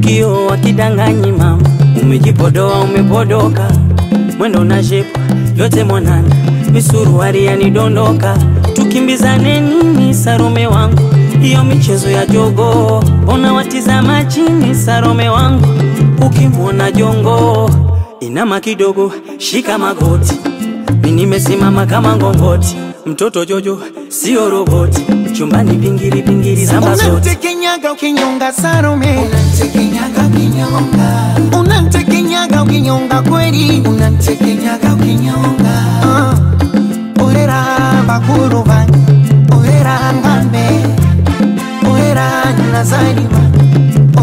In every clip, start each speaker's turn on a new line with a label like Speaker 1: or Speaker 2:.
Speaker 1: Kio wakidanganyi mama, umejipodoa umepodoka, mwendo na shepu yote mwanana, misuruari yanidondoka, tukimbizane nini sarume wangu, hiyo michezo ya jogo, ona watizama chini sarume wangu, ukimwona jongo inama kidogo, shika magoti, mimi nimesimama kama ngongoti, mtoto Jojo sio roboti, chumbani pingili pingili zamba zote.
Speaker 2: Unamtekenyaga ukinyonga Salome,
Speaker 3: Unamtekenyaga ukinyonga,
Speaker 2: unamtekenyaga ukinyonga kweli,
Speaker 3: unamtekenyaga ukinyonga,
Speaker 2: uh, orera bakuru bange, orera ngambe, orera nazarima,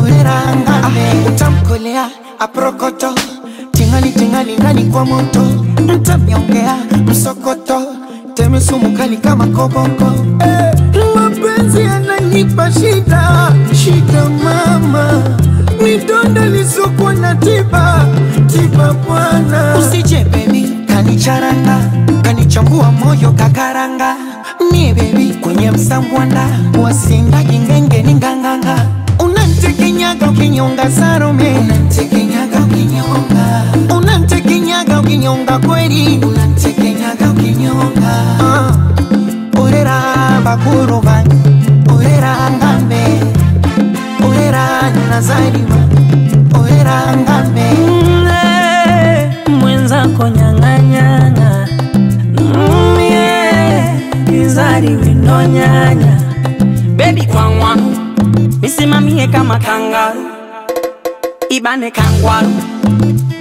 Speaker 2: orera ngambe, utamkolea aprokoto, tingali tingali ndani kwa moto, mtamyongea msokoto, teme sumu kali kama koboko, Hey, mapenzi yananipa shida, shida mama, midonda lisokuwa na tiba, tiba bwana, usije baby kanicharanga kanichambua moyo kakaranga. Mie bebi kwenye msambwanda. Wasindagi ngenge ni nganganga. Unantekenyaga ukinyonga sarome.
Speaker 3: Ukinyonga,
Speaker 2: ukinyonga kweli.
Speaker 3: Unamtekenyaga ukinyonga,
Speaker 2: uh, orera bakuru bange orera ngambe. Orera nazarima orera ngambe.
Speaker 1: Mwenzako nyang'anyana Mm, yeah, kizari wino nyanya bebi kwangwaru misimamie kama kangaru. Ibane kangwaru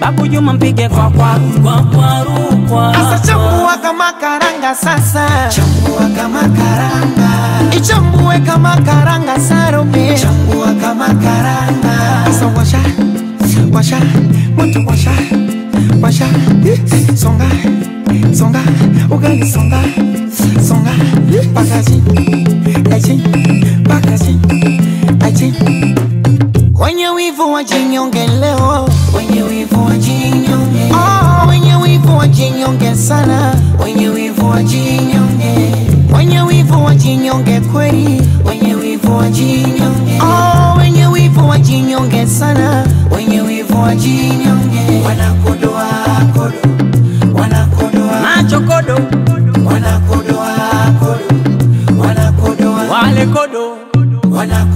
Speaker 1: babu Juma mpige kwa kwa kwa kwa rukwa.
Speaker 2: Asa chambua kama karanga sasa.
Speaker 3: Chambua kama karanga,
Speaker 2: ichambue kama karanga sarome
Speaker 3: chambua kama karanga,
Speaker 2: Asa washa washa moto washa washa. Songa songa ugali songa songa. Pakaji aji pakaji aji kwenye wivu wajinyonge leo
Speaker 3: wivu wajinyonge,
Speaker 2: oh, wenye wivu wajinyonge sana
Speaker 3: wenye wivu wajinyonge,
Speaker 2: wenye wivu wajinyonge kweli
Speaker 3: wenye wivu wajinyonge,
Speaker 2: oh, wenye wivu wajinyonge sana
Speaker 3: wenye wivu wajinyonge, wanakodoa kodo, wanakodoa,
Speaker 1: macho kodo
Speaker 3: wanakodoa kodo, wanakodoa,
Speaker 1: wale kodo.
Speaker 3: wanakodoa